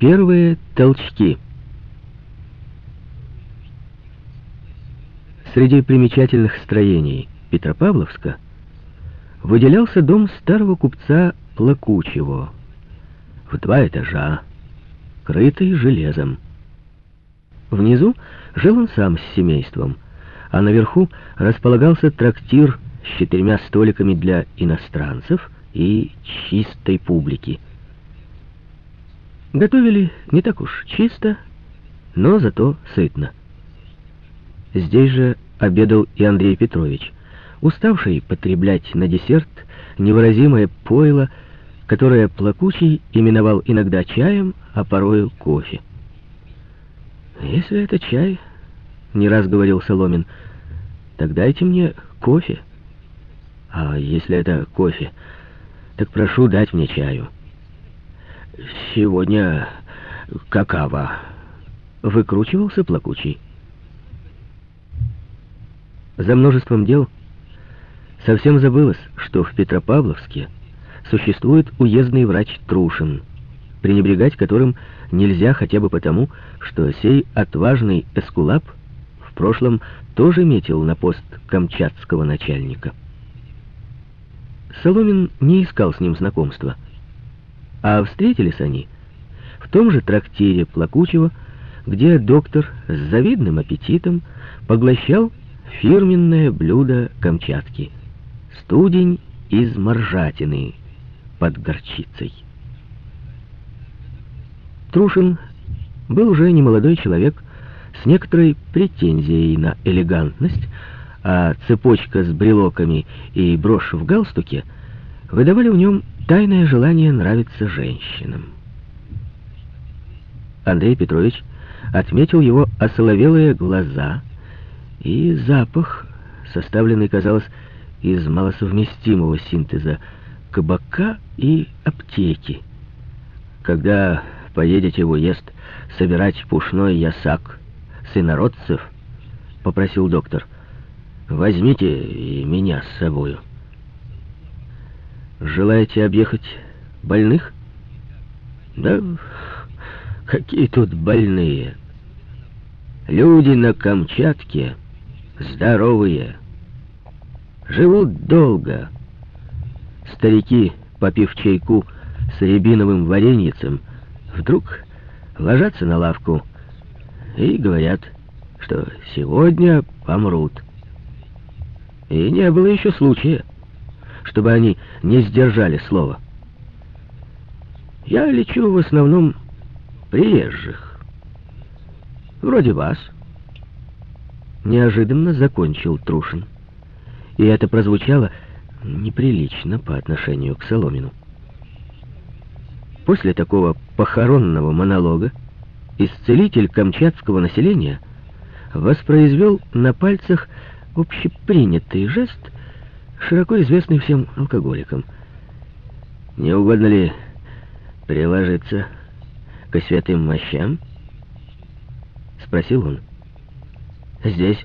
Первые толчки. Среди примечательных строений Петропавловска выделялся дом старого купца Плакучего в два этажа, крытый железом. Внизу жил он сам с семейством, а наверху располагался трактир с четырьмя столиками для иностранцев и чистой публики. Готовили не так уж чисто, но зато сытно. Здесь же обедал и Андрей Петрович, уставший потреблять на десерт невыразимое пойло, которое Плакучий именовал иногда чаем, а порою кофе. «Если это чай, — не раз говорил Соломин, — так дайте мне кофе. А если это кофе, так прошу дать мне чаю». «Сегодня какава?» — выкручивался Плакучий. За множеством дел совсем забылось, что в Петропавловске существует уездный врач Трушин, пренебрегать которым нельзя хотя бы потому, что сей отважный эскулап в прошлом тоже метил на пост камчатского начальника. Соломин не искал с ним знакомства, а встретились они в том же трактире Плакучего, где доктор с завидным аппетитом поглощал фирменное блюдо Камчатки — студень из моржатины под горчицей. Трушин был уже немолодой человек с некоторой претензией на элегантность, а цепочка с брелоками и брошь в галстуке выдавали в нем тайное желание нравиться женщинам. Андрей Петрович отметил его осоловелые глаза и запах, составленный, казалось, из малосовместимого синтеза кабака и аптеки. Когда поедете в уезд собирать пушной ясак с инородцев, попросил доктор, возьмите и меня с собою. Желаете объехать больных? Да какие тут больные? Люди на Камчатке здоровые, живут долго. Старики, попив чайку с рябиновым вареньицем, вдруг ложатся на лавку и говорят, что сегодня помрут. И не было еще случая, чтобы они не сдержали слова. Я лечу в основном приезжих. Вроде вас. Неожиданно закончил Трушин. И это прозвучало неприлично по отношению к Соломину. После такого похоронного монолога исцелитель камчатского населения воспроизвел на пальцах общепринятый жест, широко известный всем алкоголикам. «Не угодно ли приложиться к святым мощам?» — спросил он. «Здесь,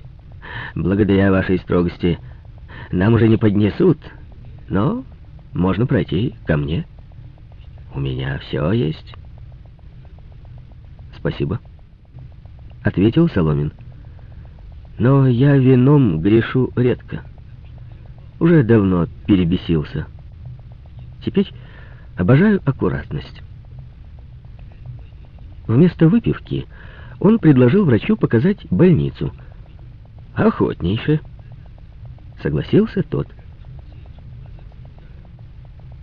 благодаря вашей строгости, нам уже не поднесут, но можно пройти ко мне. У меня все есть». «Спасибо», — ответил Соломин. «Но я вином грешу редко. Уже давно перебесился. Теперь обожаю аккуратность». Вместо выпивки он предложил врачу показать больницу. «Охотнейше», — согласился тот.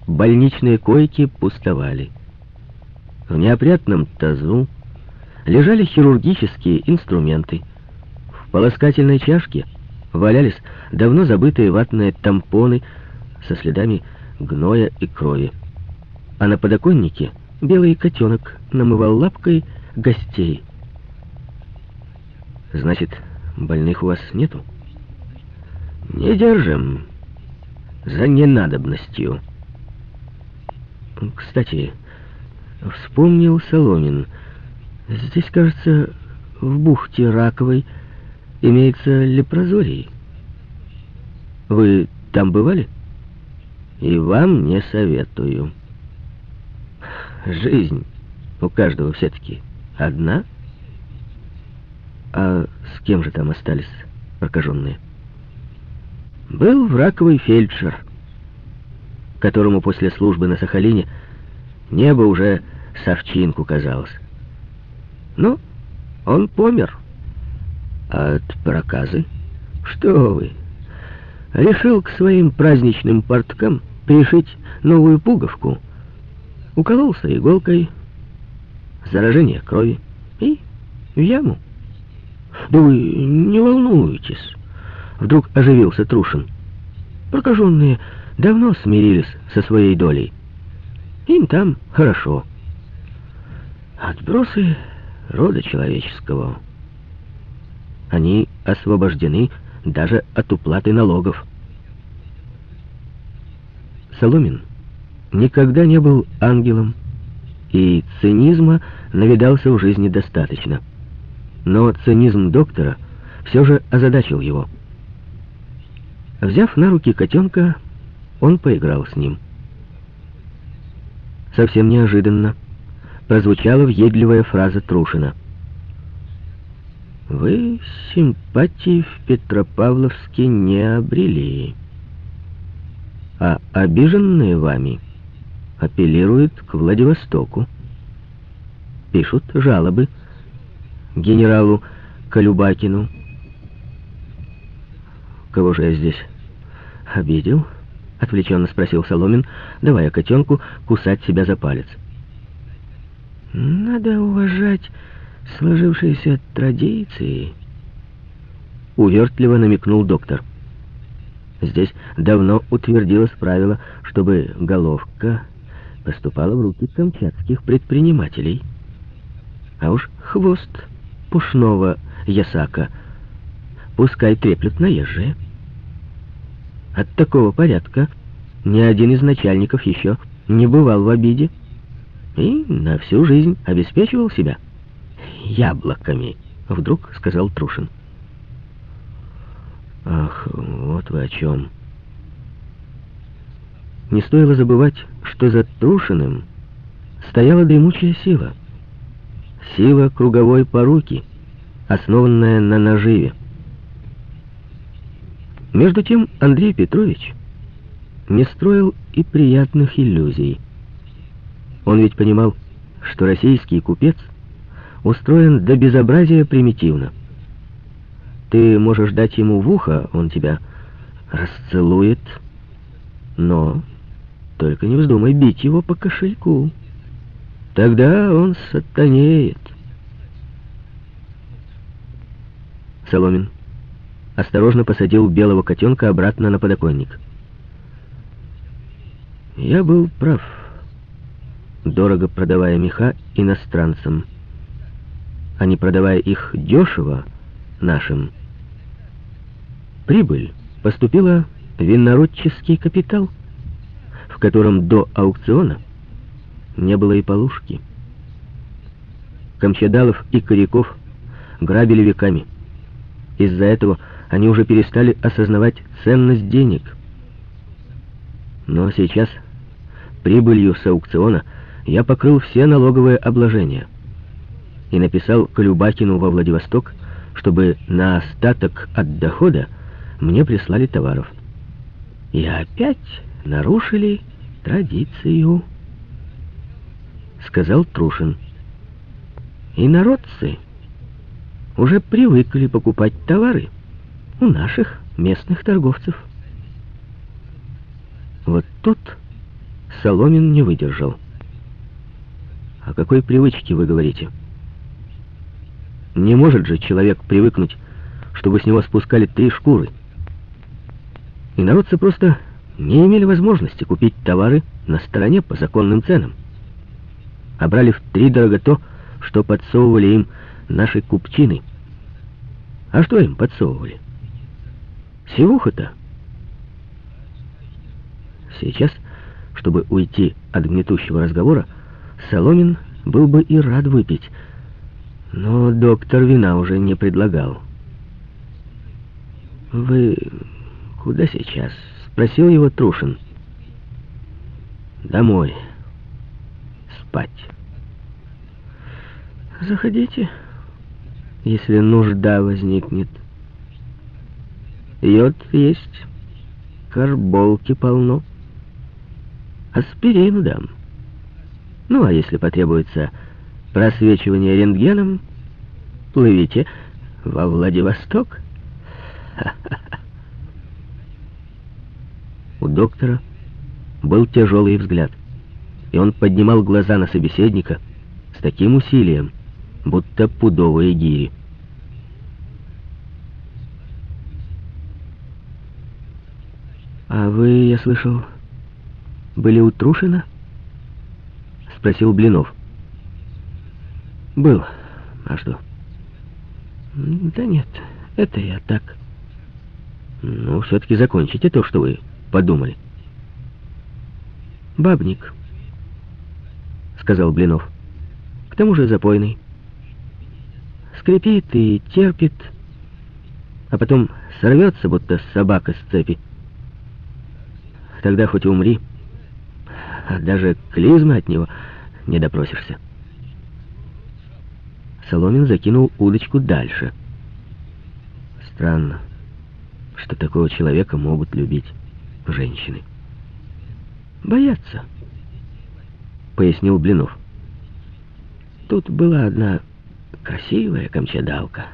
Больничные койки пустовали. В неопрятном тазу лежали хирургические инструменты. В полоскательной чашке валялись давно забытые ватные тампоны со следами гноя и крови. А на подоконнике белый котенок намывал лапкой гостей. «Значит, больных у вас нету?» «Не держим. За ненадобностью». «Кстати, вспомнил Соломин. Здесь, кажется, в бухте Раковой имеется лепрозорий. Вы там бывали?» «И вам не советую». Жизнь У каждого все-таки одна. А с кем же там остались прокаженные? Был враковый фельдшер, которому после службы на Сахалине небо уже совчинку казалось. Ну, он помер. От проказы? Что вы? Решил к своим праздничным порткам пришить новую пуговку. Укололся иголкой, заражение крови и в яму. Да вы не волнуйтесь, вдруг оживился Трушин. Прокаженные давно смирились со своей долей. Им там хорошо. Отбросы рода человеческого. Они освобождены даже от уплаты налогов. Соломин никогда не был ангелом, и цинизма навидался в жизни достаточно. Но цинизм доктора все же озадачил его. Взяв на руки котенка, он поиграл с ним. Совсем неожиданно прозвучала въедливая фраза Трушина. «Вы симпатии в Петропавловске не обрели, а обиженные вами апеллируют к Владивостоку, пишут жалобы генералу Колюбакину. Кого же я здесь обидел?» — отвлеченно спросил Соломин, давая котенку кусать себя за палец. Надо уважать сложившиеся традиции. Увертливо намекнул доктор. Здесь давно утвердилось правило, чтобы головка поступала в руки камчатских предпринимателей. А уж хвост пушного ясака пускай треплют наезжие. От такого порядка ни один из начальников еще не бывал в обиде и на всю жизнь обеспечивал себя яблоками, вдруг сказал Трушин. Ах, вот вы о чем. Не стоило забывать, что за Трушиным стояла дремучая сила. Сила круговой поруки, основанная на наживе. Между тем Андрей Петрович не строил и приятных иллюзий. Он ведь понимал, что российский купец устроен до безобразия примитивно. Ты можешь дать ему в ухо, он тебя расцелует, но только не вздумай бить его по кошельку. Тогда он сатанеет. Соломин осторожно посадил белого котенка обратно на подоконник. Я был прав дорого продавая меха иностранцам, а не продавая их дешево нашим. Прибыль поступила в инородческий капитал, в котором до аукциона не было и полушки. Камчадалов и Коряков грабили веками. Из-за этого они уже перестали осознавать ценность денег. Но сейчас прибылью с аукциона – я покрыл все налоговые обложения и написал Колюбакину во Владивосток, чтобы на остаток от дохода мне прислали товаров. И опять нарушили традицию, сказал Трушин. И народцы уже привыкли покупать товары у наших местных торговцев. Вот тут Соломин не выдержал. О какой привычке вы говорите? Не может же человек привыкнуть, чтобы с него спускали три шкуры. И народцы просто не имели возможности купить товары на стороне по законным ценам. А брали в три дорого то, что подсовывали им наши купчины. А что им подсовывали? Севуха-то. Сейчас, чтобы уйти от гнетущего разговора, Соломин был бы и рад выпить, но доктор вина уже не предлагал. «Вы куда сейчас?» — спросил его Трушин. «Домой. Спать». Заходите, если нужда возникнет. Йод есть, карболки полно. Аспирин дам. Ну, а если потребуется просвечивание рентгеном, плывите во Владивосток. У доктора был тяжелый взгляд, и он поднимал глаза на собеседника с таким усилием, будто пудовые гири. «А вы, я слышал, были у Трушина?» — спросил Блинов. «Был. А что?» «Да нет, это я так». «Ну, все-таки закончите то, что вы подумали». «Бабник», — сказал Блинов. «К тому же запойный. Скрипит и терпит, а потом сорвется, будто собака с цепи. Тогда хоть умри, а даже клизмы от него не допросишься. Соломин закинул удочку дальше. Странно, что такого человека могут любить женщины. Боятся, пояснил Блинов. Тут была одна красивая камчадалка,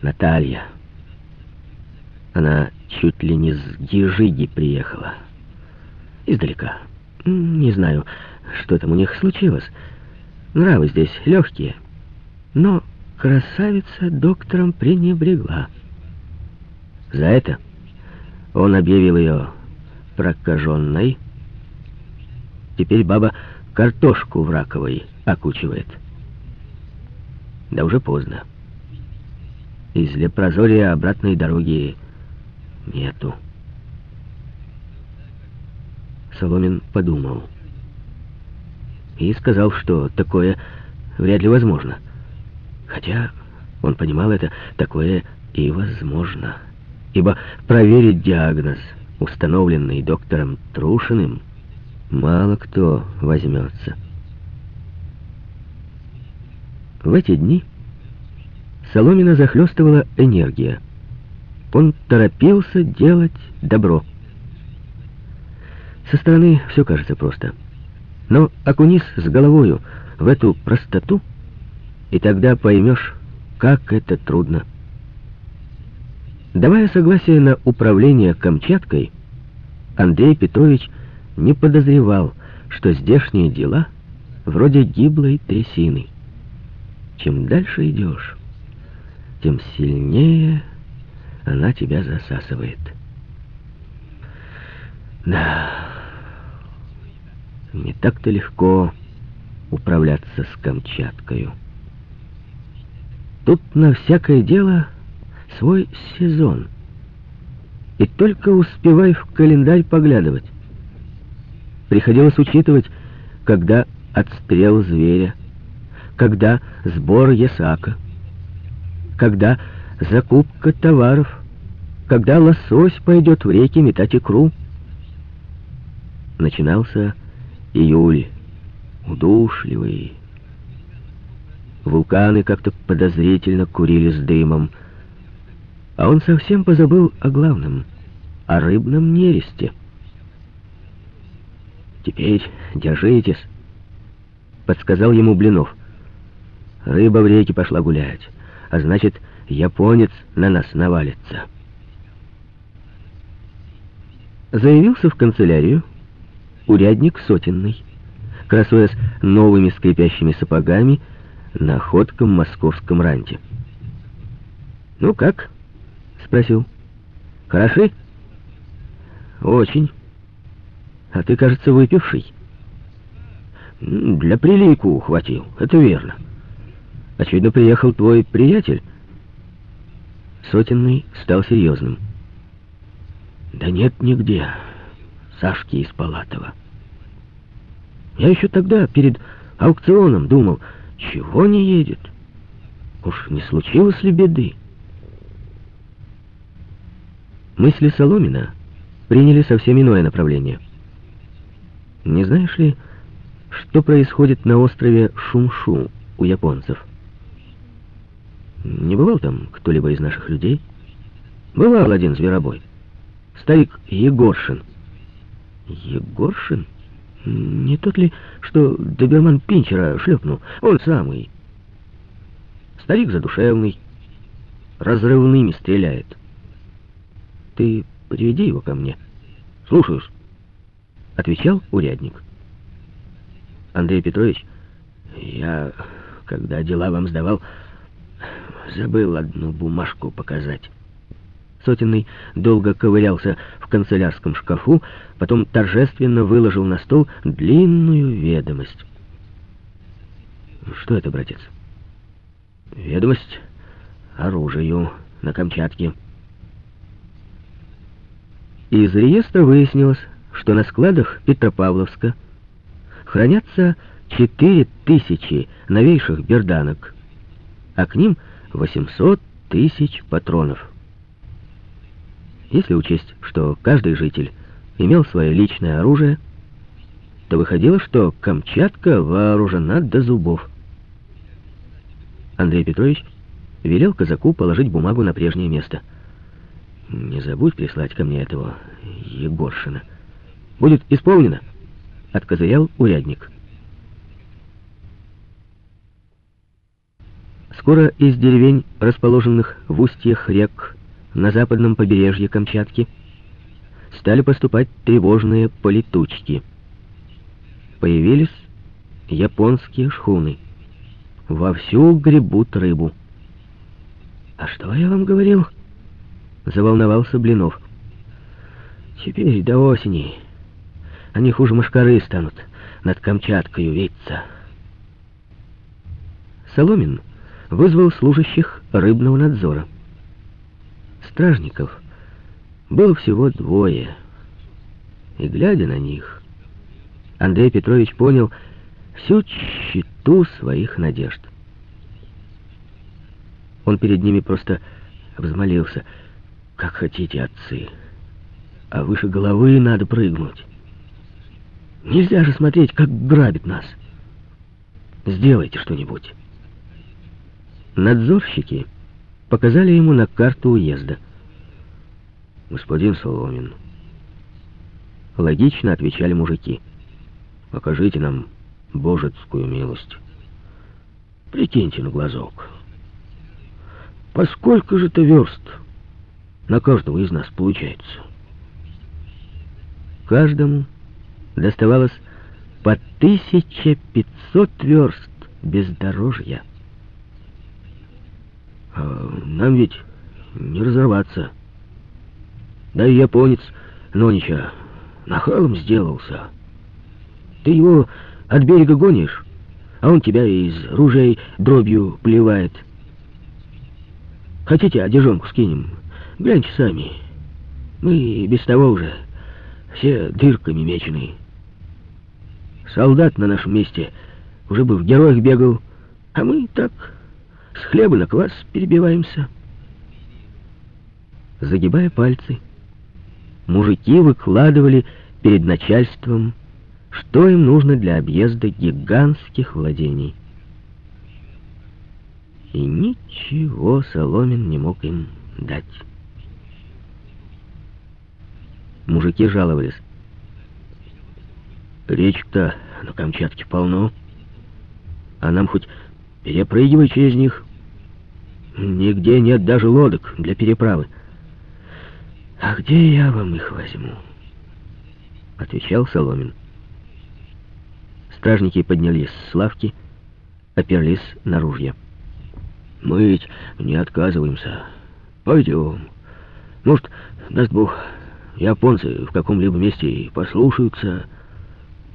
Наталья. Она чуть ли не с Гижиги приехала. Издалека. Не знаю, что там у них случилось. Нравы здесь легкие. Но красавица доктором пренебрегла. За это он объявил ее прокаженной. Теперь баба картошку в раковой окучивает. Да уже поздно. Из Лепрозория обратной дороги нету. Соломин подумал. И сказал, что такое вряд ли возможно. Хотя он понимал это, такое и возможно. Ибо проверить диагноз, установленный доктором Трушиным, мало кто возьмется. В эти дни Соломина захлестывала энергия. Он торопился делать добро. Со стороны все кажется просто. Но окунись с головою в эту простоту, и тогда поймешь, как это трудно. Давая согласие на управление Камчаткой, Андрей Петрович не подозревал, что здешние дела вроде гиблой трясины. Чем дальше идешь, тем сильнее она тебя засасывает. Да, не так-то легко управляться с Камчаткою. Тут на всякое дело свой сезон. И только успевай в календарь поглядывать. Приходилось учитывать, когда отстрел зверя, когда сбор ясака, когда закупка товаров, когда лосось пойдет в реки метать икру. Начинался июль, удушливый. Вулканы как-то подозрительно курили с дымом, а он совсем позабыл о главном, о рыбном нересте. «Теперь держитесь», — подсказал ему Блинов. «Рыба в реке пошла гулять, а значит, японец на нас навалится. Заявился в канцелярию урядник сотенный, красуясь новыми скрипящими сапогами на ходком московском ранте. «Ну как?» — спросил. «Хороши?» «Очень. А ты, кажется, выпивший». «Для прилику ухватил, это верно. Очевидно, приехал твой приятель». Сотенный стал серьезным. «Да нет нигде Сашки из Палатова. Я еще тогда перед аукционом думал, чего не едет? Уж не случилось ли беды?» Мысли Соломина приняли совсем иное направление. «Не знаешь ли, что происходит на острове Шумшу?» у японцев. Не бывал там кто-либо из наших людей? Бывал один зверобой. Старик Егоршин. Егоршин? Не тот ли, что доберман Пинчера шлепнул? Он самый. Старик задушевный, разрывными стреляет. Ты приведи его ко мне. Слушаюсь. Отвечал урядник. Андрей Петрович, я, когда дела вам сдавал, забыл одну бумажку показать. Сотенный долго ковырялся в канцелярском шкафу, потом торжественно выложил на стол длинную ведомость. Что это, братец? Ведомость оружию на Камчатке. Из реестра выяснилось, что на складах Петропавловска хранятся 4000 новейших берданок, а к ним 800 тысяч патронов. Если учесть, что каждый житель имел свое личное оружие, то выходило, что Камчатка вооружена до зубов. Андрей Петрович велел казаку положить бумагу на прежнее место. «Не забудь прислать ко мне этого Егоршина. Будет исполнено», — откозырял урядник. Скоро из деревень, расположенных в устьях рек на западном побережье Камчатки, стали поступать тревожные полетучки. Появились японские шхуны. Вовсю гребут рыбу. «А что я вам говорил?» — заволновался Блинов. «Теперь до осени они хуже мошкары станут над Камчаткой виться». Соломин вызвал служащих рыбного надзора. Стражников было всего двое, и, глядя на них, Андрей Петрович понял всю тщету своих надежд. Он перед ними просто взмолился. «Как хотите, отцы, а выше головы надо прыгнуть. Нельзя же смотреть, как грабит нас. Сделайте что-нибудь». Надзорщики показали ему на карту уезда. «Господин Соломин», — логично отвечали мужики, — «покажите нам божецкую милость. Прикиньте на глазок». Поскольку же-то верст на каждого из нас получается? Каждому доставалось по 1500 верст бездорожья. А нам ведь не разорваться. Да и японец Нонича нахалом сделался. Ты его от берега гонишь, а он тебя из ружей дробью плевает. Хотите, одежонку скинем? Гляньте сами. Мы без того уже все дырками меченые. Солдат на нашем месте уже бы в героях бегал, а мы так с хлеба на квас перебиваемся. Загибая пальцы, мужики выкладывали перед начальством, что им нужно для объезда гигантских владений и ничего Соломин не мог им дать. Мужики жаловались. Речек-то на Камчатке полно, а нам хоть перепрыгивай через них. Нигде нет даже лодок для переправы. «А где я вам их возьму?» — отвечал Соломин. Стражники поднялись с лавки, оперлись на ружья. Мы ведь не отказываемся. Пойдем. Может, даст Бог, японцы в каком-либо месте послушаются,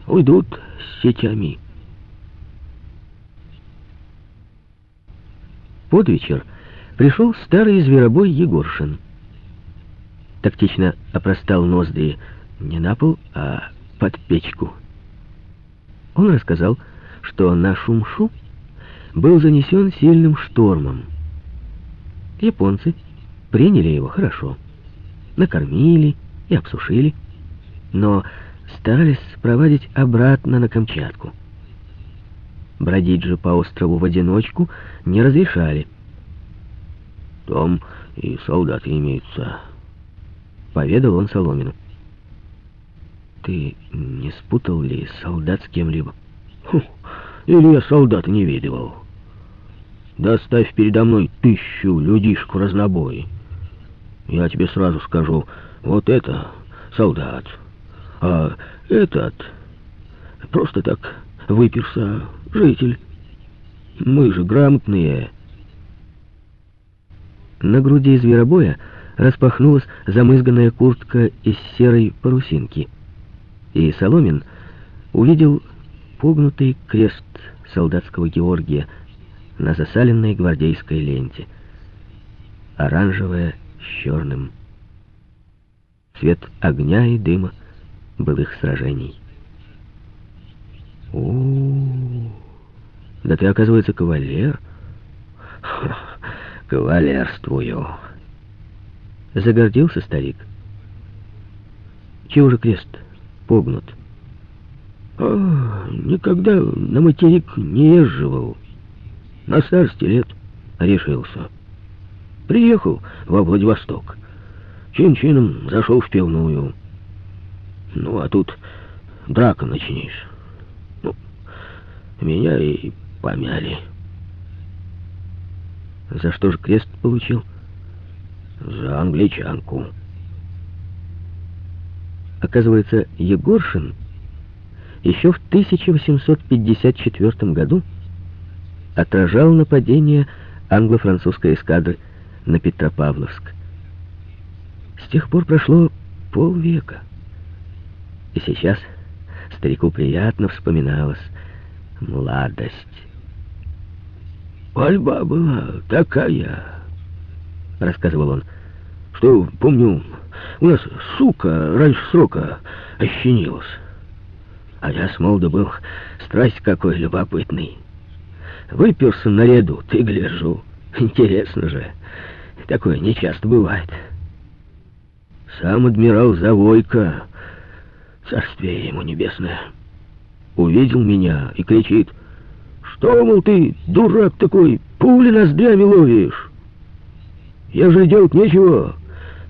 уйдут с сетями. Под вечер пришел старый зверобой Егоршин. Тактично опростал ноздри не на пол, а под печку. Он рассказал, что на шум-шу был занесен сильным штормом. Японцы приняли его хорошо, накормили и обсушили, но старались спровадить обратно на Камчатку. Бродить же по острову в одиночку не разрешали. «Там и солдаты имеются», — поведал он Соломину. «Ты не спутал ли солдат с кем-либо?» «Или я солдата не видывал. Доставь передо мной тысячу людишек в разнобой. Я тебе сразу скажу, вот это солдат, а этот просто так выперся житель. Мы же грамотные». На груди зверобоя распахнулась замызганная куртка из серой парусинки, и Соломин увидел погнутый крест солдатского Георгия на засаленной гвардейской ленте. Оранжевое с черным. Цвет огня и дыма былых сражений. О, -о, -о да ты, оказывается, кавалер. кавалерствую. Загордился старик. Чего же крест погнут? А, никогда на материк не езживал. На старости лет решился. Приехал во Владивосток. Чин-чином зашел в пивную. Ну, а тут драка начнешь. Меня и помяли. За что же крест получил? За англичанку. Оказывается, Егоршин еще в 1854 году отражал нападение англо-французской эскадры на Петропавловск. С тех пор прошло полвека. И сейчас старику приятно вспоминалась молодость. Пальба была такая, рассказывал он, что, помню, у нас сука раньше срока ощенилась. А я с молоду был страсть какой любопытный. Выперся наряду, ты гляжу. Интересно же. Такое нечасто бывает. Сам адмирал Завойко, царствие ему небесное, увидел меня и кричит — что, мол, ты, дурак такой, пули ноздрями ловишь? Я же делать нечего.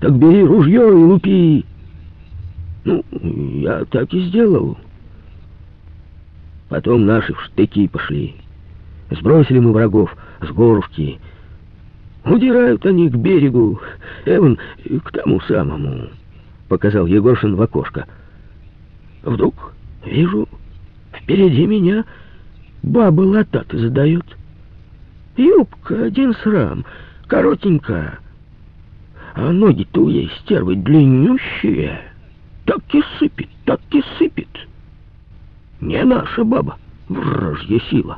Так бери ружье и лупи. Ну, я так и сделал. Потом наши в штыки пошли. Сбросили мы врагов с горушки. Удирают они к берегу, Эван, к тому самому, показал Егоршин в окошко. Вдруг вижу, впереди меня Баба лататы задает. Юбка один срам, коротенькая. А ноги-то у ей стервы длиннющие. Так и сыпет, так и сыпет. Не наша баба, вражья сила.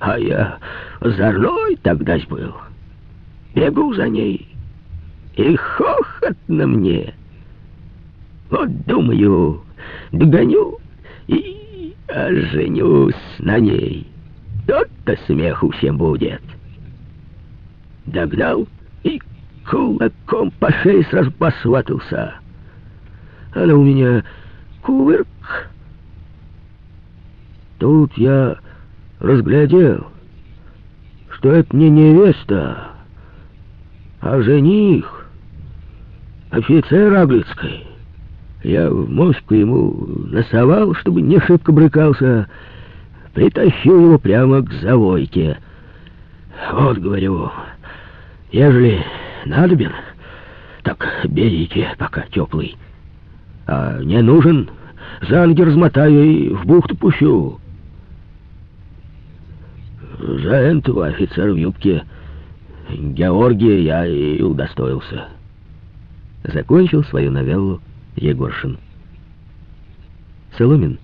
А я озорной тогда был. Бегу за ней, и хохот на мне. Вот думаю, догоню и а женюсь на ней. Тот-то смеху всем будет. Догнал и кулаком по шее сразу посватался. Она у меня кувырк. Тут я разглядел, что это не невеста, а жених, офицер Аглицкой. Я в моську ему носовал, чтобы не шибко брыкался, притащил его прямо к завойке. Вот, говорю, ежели надобен, так берите, пока теплый. А не нужен, за ноги размотаю и в бухту пущу. За этого офицера в юбке Георгия я и удостоился. Закончил свою новеллу Егоршин. Соломин,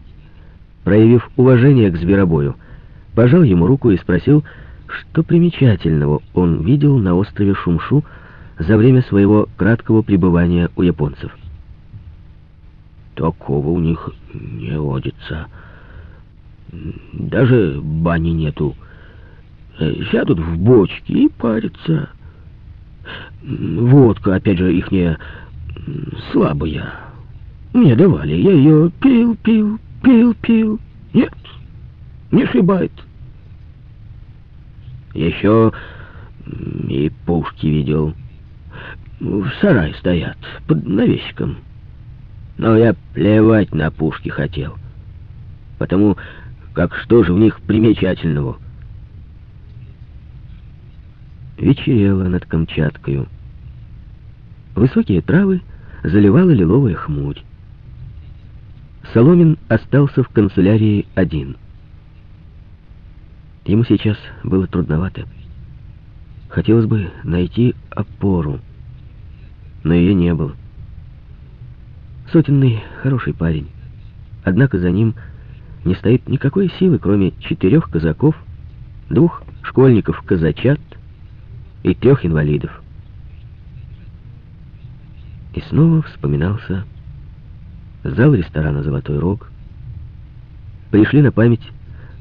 проявив уважение к зверобою, пожал ему руку и спросил, что примечательного он видел на острове Шумшу за время своего краткого пребывания у японцев. Такого у них не водится. Даже бани нету. Сядут в бочки и парятся. Водка, опять же, ихняя слабая. Мне давали, я ее пил, пил, пил, пил. Нет, Не шибает. Еще и пушки видел. В сарае стоят, под навесиком. Но я плевать на пушки хотел. Потому как что же в них примечательного? Вечерело над Камчаткою. Высокие травы заливала лиловая хмурь. Соломин остался в канцелярии один. Ему сейчас было трудновато. Хотелось бы найти опору, но ее не было. Сотенный хороший парень, однако за ним не стоит никакой силы, кроме четырех казаков, двух школьников-казачат и трех инвалидов. И снова вспоминался зал ресторана «Золотой рог». Пришли на память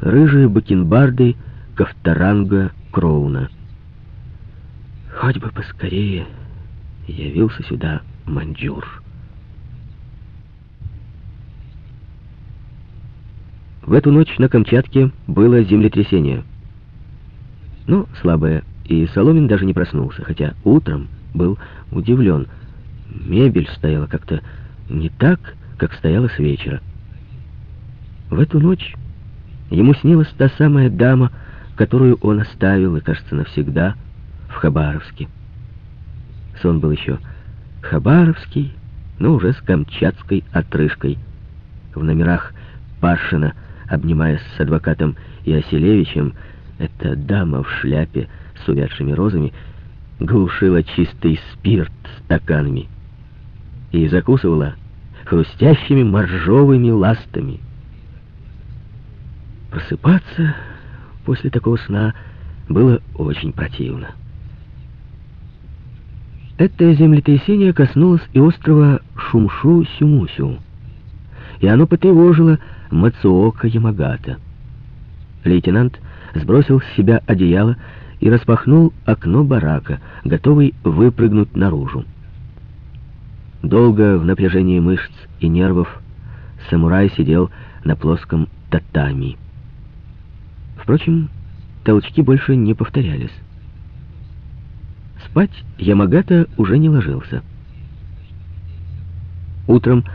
рыжие бакенбарды Ковторанга Кроуна. Хоть бы поскорее явился сюда маньчжур. В эту ночь на Камчатке было землетрясение. Но ну, слабое, и Соломин даже не проснулся, хотя утром был удивлен. Мебель стояла как-то не так, как стояла с вечера. В эту ночь ему снилась та самая дама, которую он оставил, и, кажется, навсегда, в Хабаровске. Сон был еще хабаровский, но уже с камчатской отрыжкой. В номерах Паршина, обнимаясь с адвокатом Яселевичем, эта дама в шляпе с увядшими розами глушила чистый спирт стаканами и закусывала хрустящими моржовыми ластами. Просыпаться после такого сна было очень противно. Это землетрясение коснулось и острова Шумшу-Сюмусю, и оно потревожило Мацуока Ямагата. Лейтенант сбросил с себя одеяло и распахнул окно барака, готовый выпрыгнуть наружу. Долго в напряжении мышц и нервов самурай сидел на плоском татами. Впрочем, толчки больше не повторялись. Спать Ямагата уже не ложился. Утром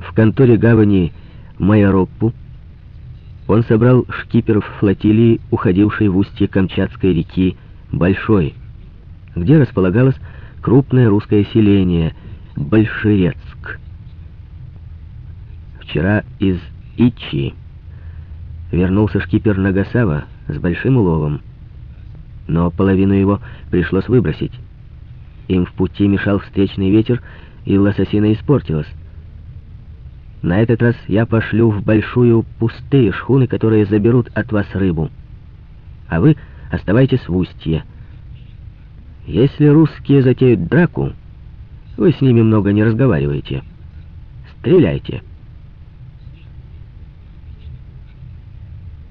в конторе гавани Майороппу он собрал шкиперов флотилии, уходившей в устье Камчатской реки Большой, где располагалось крупное русское селение Большерецк. Вчера из Ичи вернулся шкипер Нагасава с большим уловом, но половину его пришлось выбросить. Им в пути мешал встречный ветер, и лососина испортилась. На этот раз я пошлю в большую пустые шхуны, которые заберут от вас рыбу. А вы оставайтесь в устье. Если русские затеют драку, вы с ними много не разговариваете. Стреляйте.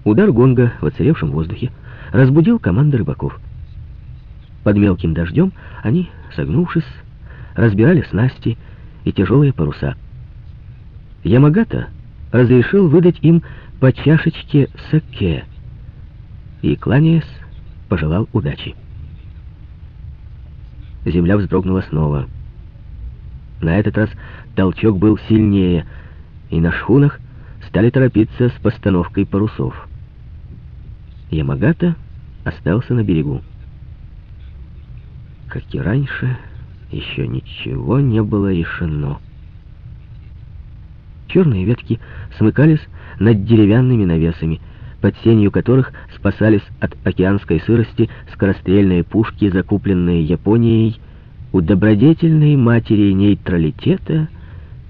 Удар гонга в оцаревшем воздухе разбудил команду рыбаков. Под мелким дождем они, согнувшись, разбирали снасти и тяжелые паруса. Ямагата разрешил выдать им по чашечке саке и, кланяясь, пожелал удачи. Земля вздрогнула снова. На этот раз толчок был сильнее, и на шхунах стали торопиться с постановкой парусов. Ямагата остался на берегу. Как и раньше, еще ничего не было решено. Черные ветки смыкались над деревянными навесами, под сенью которых спасались от океанской сырости скорострельные пушки, закупленные Японией у добродетельной матери нейтралитета,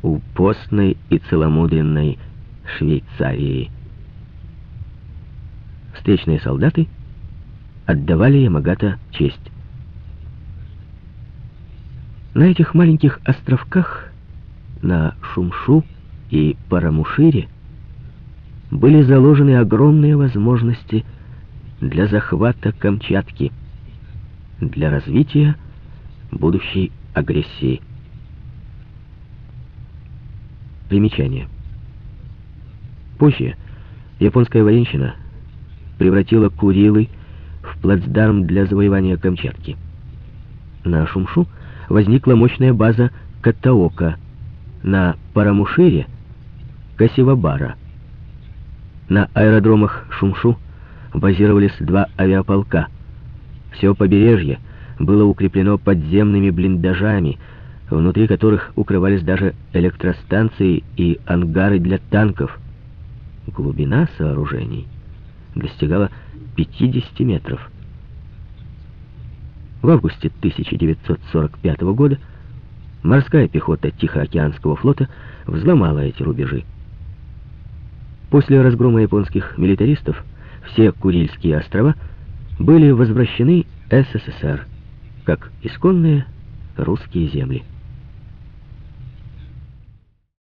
у постной и целомудренной Швейцарии. Встречные солдаты отдавали Ямагата честь. На этих маленьких островках, на Шумшу, и Парамушире были заложены огромные возможности для захвата Камчатки, для развития будущей агрессии. Примечание. Позже Японская военщина превратила Курилы в плацдарм для завоевания Камчатки. На Шумшу возникла мощная база Катаока, на Парамушире — Касивабара. На аэродромах Шумшу базировались два авиаполка. Все побережье было укреплено подземными блиндажами, внутри которых укрывались даже электростанции и ангары для танков. Глубина сооружений достигала 50 метров. В августе 1945 года морская пехота Тихоокеанского флота взломала эти рубежи. После разгрома японских милитаристов все Курильские острова были возвращены СССР как исконные русские земли.